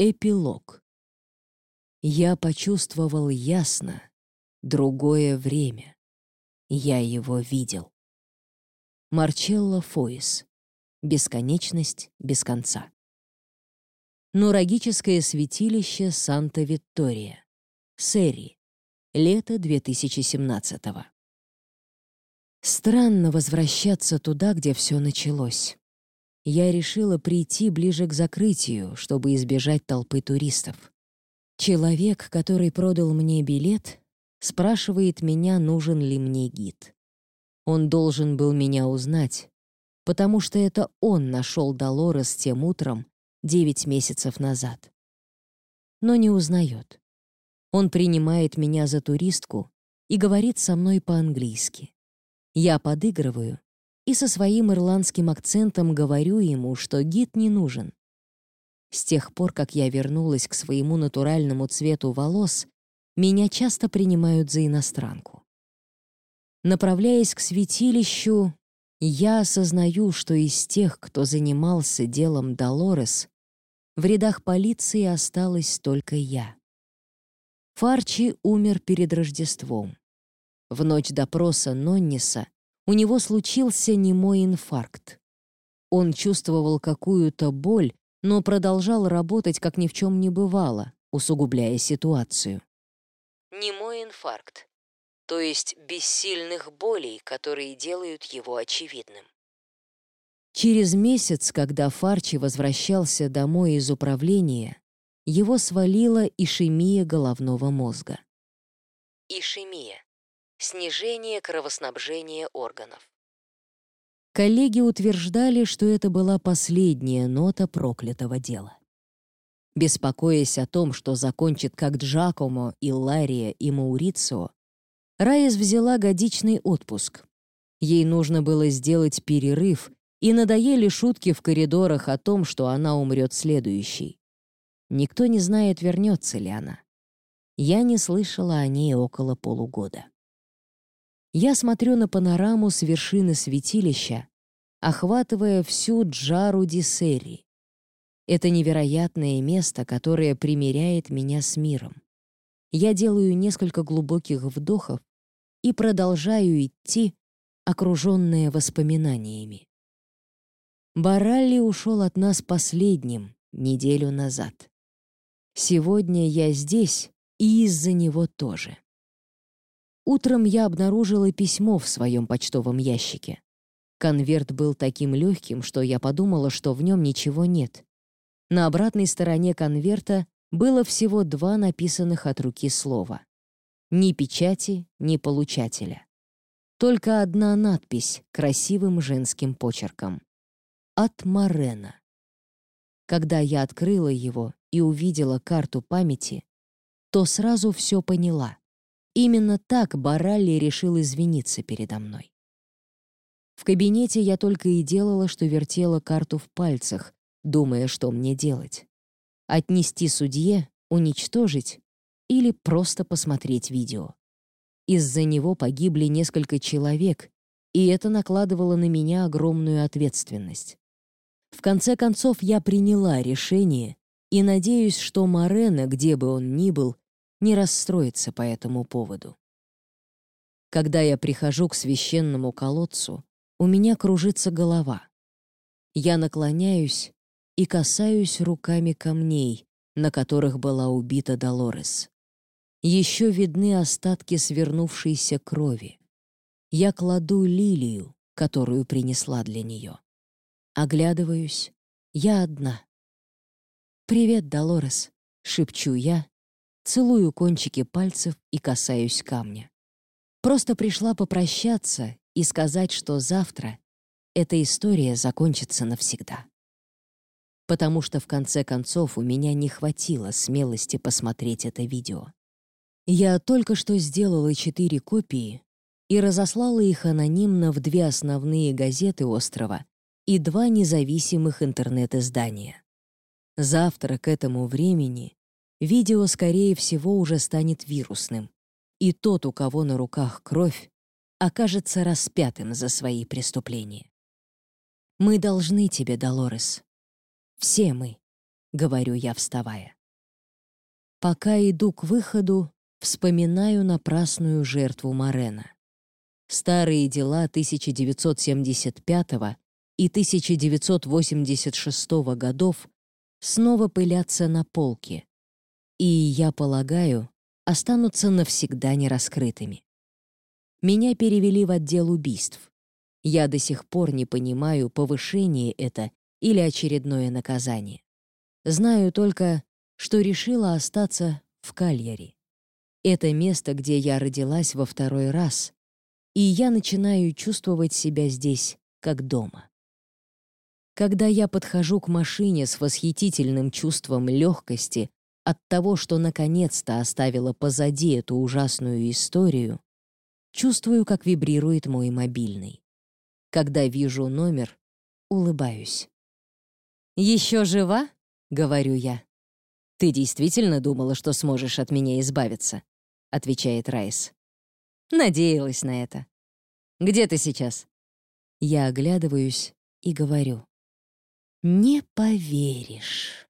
Эпилог. Я почувствовал ясно другое время. Я его видел. Марчелло Фоис. Бесконечность без конца. Нурагическое святилище Санта-Виктория. Серри. Лето 2017 -го. Странно возвращаться туда, где все началось я решила прийти ближе к закрытию, чтобы избежать толпы туристов. Человек, который продал мне билет, спрашивает меня, нужен ли мне гид. Он должен был меня узнать, потому что это он нашел Долорес тем утром девять месяцев назад. Но не узнает. Он принимает меня за туристку и говорит со мной по-английски. Я подыгрываю и со своим ирландским акцентом говорю ему, что гид не нужен. С тех пор, как я вернулась к своему натуральному цвету волос, меня часто принимают за иностранку. Направляясь к святилищу, я осознаю, что из тех, кто занимался делом Долорес, в рядах полиции осталась только я. Фарчи умер перед Рождеством. В ночь допроса Нонниса у него случился немой инфаркт. Он чувствовал какую-то боль, но продолжал работать, как ни в чем не бывало, усугубляя ситуацию. Немой инфаркт, то есть бессильных болей, которые делают его очевидным. Через месяц, когда Фарчи возвращался домой из управления, его свалила ишемия головного мозга. Ишемия снижение кровоснабжения органов. Коллеги утверждали, что это была последняя нота проклятого дела. Беспокоясь о том, что закончит как Джакомо, Иллария и Маурицио, Райес взяла годичный отпуск. Ей нужно было сделать перерыв, и надоели шутки в коридорах о том, что она умрет следующей. Никто не знает, вернется ли она. Я не слышала о ней около полугода. Я смотрю на панораму с вершины святилища, охватывая всю Джару Дисери. Это невероятное место, которое примиряет меня с миром. Я делаю несколько глубоких вдохов и продолжаю идти, окруженная воспоминаниями. Баралли ушел от нас последним неделю назад. Сегодня я здесь и из-за него тоже. Утром я обнаружила письмо в своем почтовом ящике. Конверт был таким легким, что я подумала, что в нем ничего нет. На обратной стороне конверта было всего два написанных от руки слова. Ни печати, ни получателя. Только одна надпись красивым женским почерком. От Марена. Когда я открыла его и увидела карту памяти, то сразу все поняла. Именно так Баралли решил извиниться передо мной. В кабинете я только и делала, что вертела карту в пальцах, думая, что мне делать. Отнести судье, уничтожить или просто посмотреть видео. Из-за него погибли несколько человек, и это накладывало на меня огромную ответственность. В конце концов, я приняла решение и надеюсь, что Морена, где бы он ни был, не расстроиться по этому поводу. Когда я прихожу к священному колодцу, у меня кружится голова. Я наклоняюсь и касаюсь руками камней, на которых была убита Долорес. Еще видны остатки свернувшейся крови. Я кладу лилию, которую принесла для нее. Оглядываюсь, я одна. «Привет, Долорес», — шепчу я, целую кончики пальцев и касаюсь камня. Просто пришла попрощаться и сказать, что завтра эта история закончится навсегда. Потому что в конце концов у меня не хватило смелости посмотреть это видео. Я только что сделала четыре копии и разослала их анонимно в две основные газеты острова и два независимых интернет-издания. Завтра к этому времени видео, скорее всего, уже станет вирусным, и тот, у кого на руках кровь, окажется распятым за свои преступления. Мы должны тебе, Долорес. Все мы. — говорю я, вставая. Пока иду к выходу, вспоминаю напрасную жертву Морена. Старые дела 1975 и 1986 годов снова пылятся на полке, и, я полагаю, останутся навсегда нераскрытыми. Меня перевели в отдел убийств. Я до сих пор не понимаю, повышение это или очередное наказание. Знаю только, что решила остаться в Кальяре. Это место, где я родилась во второй раз, и я начинаю чувствовать себя здесь как дома. Когда я подхожу к машине с восхитительным чувством легкости от того, что наконец-то оставила позади эту ужасную историю, чувствую, как вибрирует мой мобильный. Когда вижу номер, улыбаюсь. «Еще жива?» — говорю я. «Ты действительно думала, что сможешь от меня избавиться?» — отвечает Райс. «Надеялась на это. Где ты сейчас?» Я оглядываюсь и говорю. «Не поверишь».